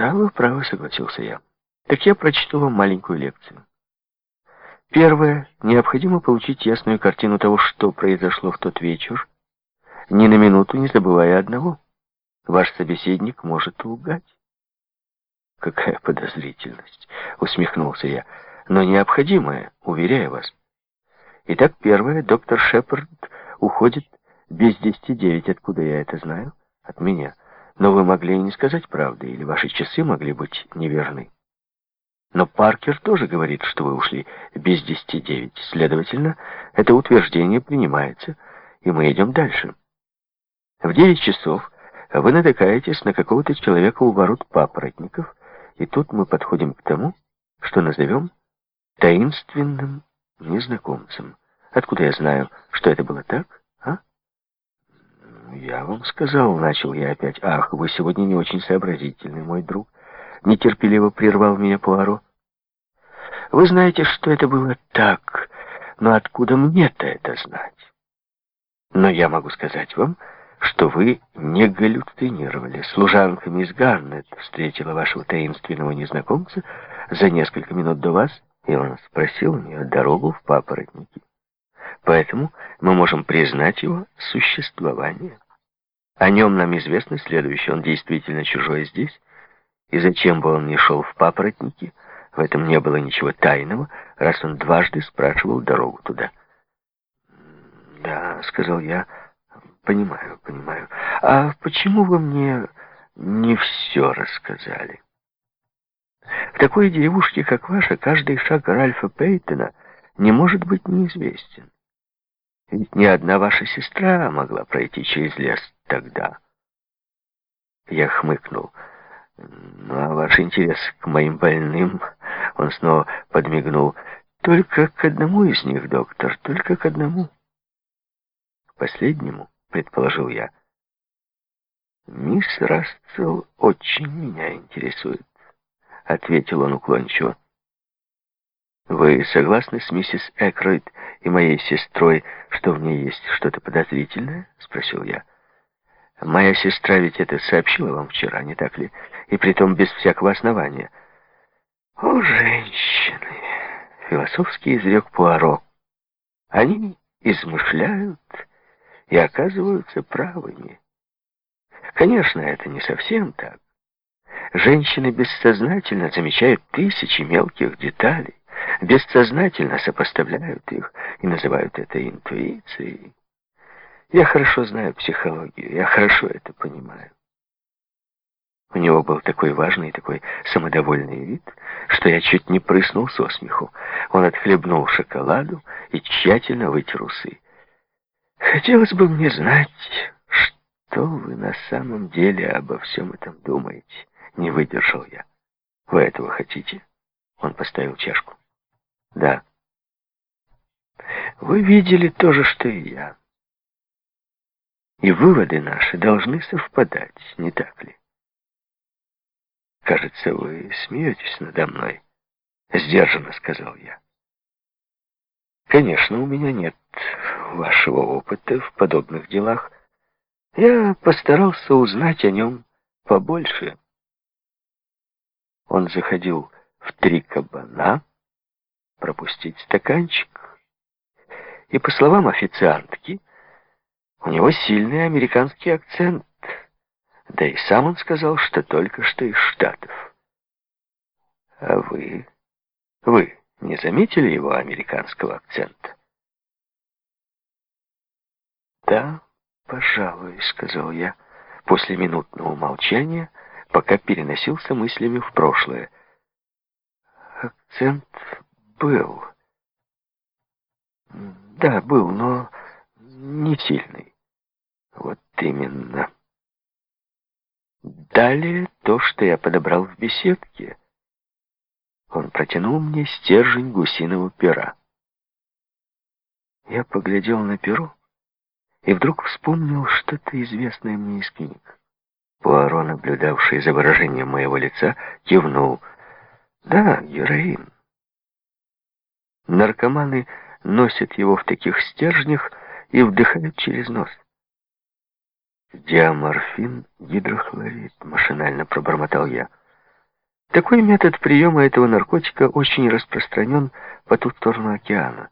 Да, вы правы, согласился я. Так я прочту вам маленькую лекцию. Первое. Необходимо получить ясную картину того, что произошло в тот вечер, ни на минуту не забывая одного. Ваш собеседник может лгать. Какая подозрительность, усмехнулся я, но необходимая, уверяю вас. Итак, первое. Доктор Шепард уходит без десяти девять. Откуда я это знаю? От меня. Но вы могли и не сказать правды, или ваши часы могли быть неверны. Но Паркер тоже говорит, что вы ушли без десяти девять. Следовательно, это утверждение принимается, и мы идем дальше. В девять часов вы натыкаетесь на какого-то человека у ворот папоротников, и тут мы подходим к тому, что назовем таинственным незнакомцем. Откуда я знаю, что это было так? Я вам сказал, начал я опять. Ах, вы сегодня не очень сообразительный, мой друг. Нетерпеливо прервал меня Пуаро. Вы знаете, что это было так, но откуда мне-то это знать? Но я могу сказать вам, что вы не галлюцинировали. Служанка мисс Гарнет встретила вашего таинственного незнакомца за несколько минут до вас, и он спросил у нее дорогу в папоротники. Поэтому мы можем признать его существование. О нем нам известно следующее. Он действительно чужой здесь, и зачем бы он ни шел в папоротники, в этом не было ничего тайного, раз он дважды спрашивал дорогу туда. «Да», — сказал я, — «понимаю, понимаю. А почему вы мне не все рассказали?» В такой деревушке, как ваша, каждый шаг Ральфа Пейтона не может быть неизвестен. Ведь ни одна ваша сестра могла пройти через лес тогда. Я хмыкнул. Ну, а ваш интерес к моим больным, он снова подмигнул. Только к одному из них, доктор, только к одному. К последнему, предположил я. Мисс Рассел очень меня интересует, ответил он уклончиво. «Вы согласны с миссис Экройд и моей сестрой, что в ней есть что-то подозрительное?» — спросил я. «Моя сестра ведь это сообщила вам вчера, не так ли? И притом без всякого основания». «О, женщины!» — философский изрек Пуаро. «Они измышляют и оказываются правыми. Конечно, это не совсем так. Женщины бессознательно замечают тысячи мелких деталей бессознательно сопоставляют их и называют это интуицией. Я хорошо знаю психологию, я хорошо это понимаю. У него был такой важный, такой самодовольный вид, что я чуть не прыснул со смеху. Он отхлебнул шоколаду и тщательно вытер усы. «Хотелось бы мне знать, что вы на самом деле обо всем этом думаете?» Не выдержал я. «Вы этого хотите?» Он поставил чашку. Да. Вы видели то же, что и я. И выводы наши должны совпадать, не так ли? Кажется, вы смеетесь надо мной, сдержанно сказал я. Конечно, у меня нет вашего опыта в подобных делах. Я постарался узнать о нем побольше. Он заходил в три кабана, пропустить стаканчик. И по словам официантки, у него сильный американский акцент. Да и сам он сказал, что только что из Штатов. А вы... Вы не заметили его американского акцента? Да, пожалуй, сказал я, после минутного молчания, пока переносился мыслями в прошлое. Акцент был. Да, был, но не сильный. Вот именно. Далее то, что я подобрал в беседке. Он протянул мне стержень гусиного пера. Я поглядел на перо и вдруг вспомнил что-то известное мне из книг. Пуаро, наблюдавший за выражением моего лица, кивнул. «Да, героин». Наркоманы носят его в таких стержнях и вдыхают через нос. «Диаморфин, гидрохлорид», — машинально пробормотал я. Такой метод приема этого наркотика очень распространен по ту сторону океана.